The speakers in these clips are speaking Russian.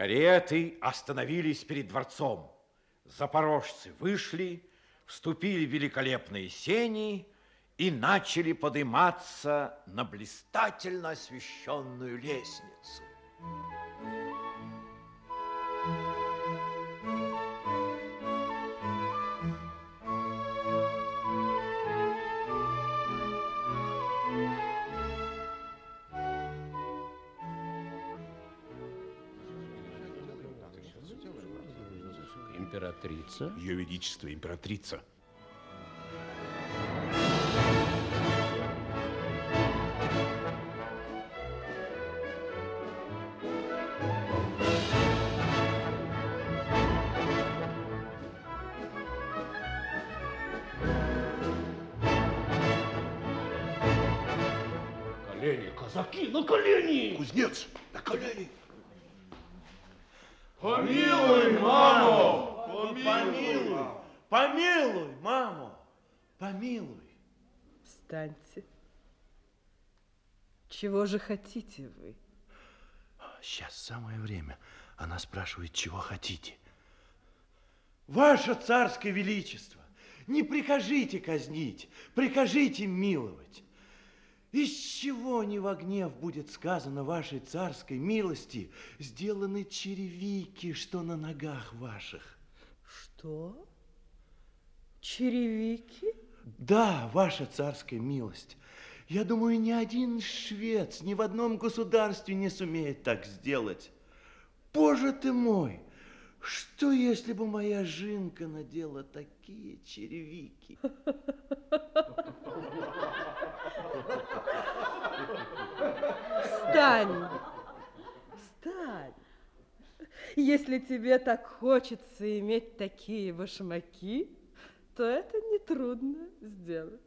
Кареты остановились перед дворцом. Запорожцы вышли, вступили в великолепные сени и начали подниматься на блистательно освещенную лестницу. Императрица? Ее Величество императрица. Колени, казаки, на колени! Кузнец, на колени. Помилуй, маму! Помилуй! Помилуй, маму! Помилуй! Встаньте. Чего же хотите вы? Сейчас самое время. Она спрашивает, чего хотите. Ваше царское величество, не прикажите казнить, прикажите миловать. Из чего не во гнев будет сказано вашей царской милости сделаны черевики, что на ногах ваших? Что? Черевики? Да, ваша царская милость. Я думаю, ни один швец ни в одном государстве не сумеет так сделать. Боже ты мой, что если бы моя жинка надела такие черевики? Встань! Если тебе так хочется иметь такие башмаки, то это нетрудно сделать.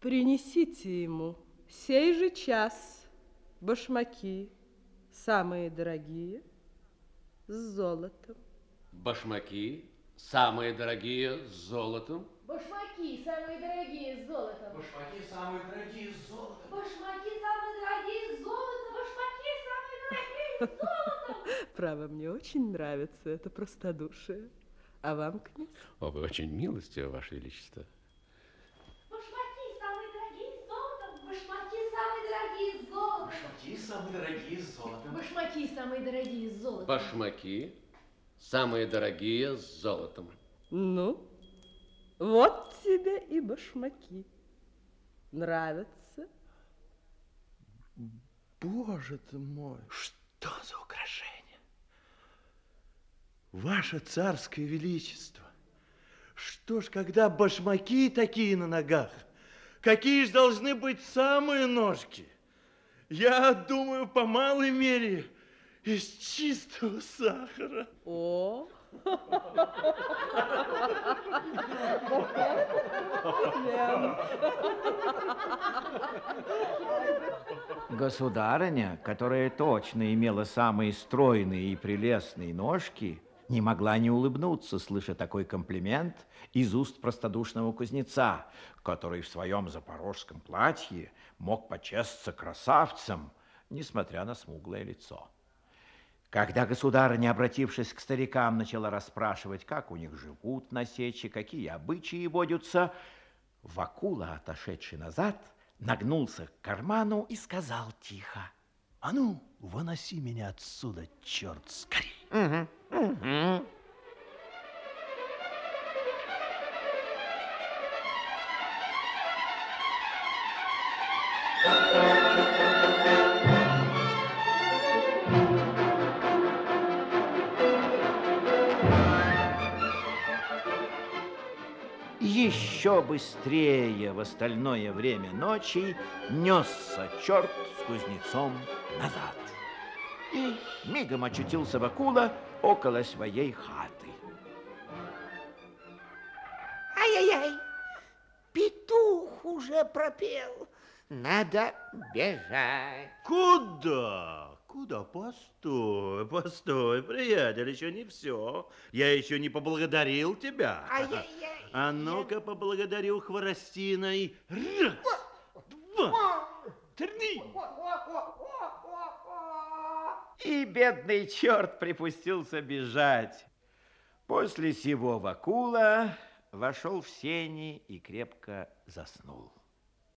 Принесите ему сей же час башмаки, самые дорогие, с золотом. Башмаки, самые дорогие, с золотом. Башмаки самые дорогие с золотом. Башмаки самые дорогие с золотом. Башмаки самые дорогие с золотом. Башмаки самые дорогие с золотом. Право, мне очень нравится это простодушие. А вам, князь? О, вы очень милостивы, Ваше Величество. Башмаки самые дорогие с золотом. Башмаки самые дорогие с золотом. Башмаки самые дорогие с золотом. Башмаки самые дорогие с золотом. Башмаки, самые дорогие, с золотом. Ну, вот тебе и башмаки. Нравятся? Боже ты мой, что за? Ваше царское величество, что ж, когда башмаки такие на ногах, какие ж должны быть самые ножки? Я думаю, по малой мере, из чистого сахара. О! Государыня, которая точно имела самые стройные и прелестные ножки, не могла не улыбнуться, слыша такой комплимент из уст простодушного кузнеца, который в своем запорожском платье мог почесться красавцем, несмотря на смуглое лицо. Когда государыня, обратившись к старикам, начала расспрашивать, как у них живут на сече, какие обычаи водятся, Вакула, отошедший назад, нагнулся к карману и сказал тихо. А ну, выноси меня отсюда, черт, скорей. Еще быстрее в остальное время ночи несся черт с кузнецом назад. И мигом очутился Вакула около своей хаты. Ай-яй-яй, петух уже пропел. Надо бежать. Куда? Куда? Постой, постой, приятель, еще не все. Я еще не поблагодарил тебя. А ну-ка поблагодарю хворостиной. Раз, два, три. И бедный черт припустился бежать. После сего Вакула вошел в сени и крепко заснул.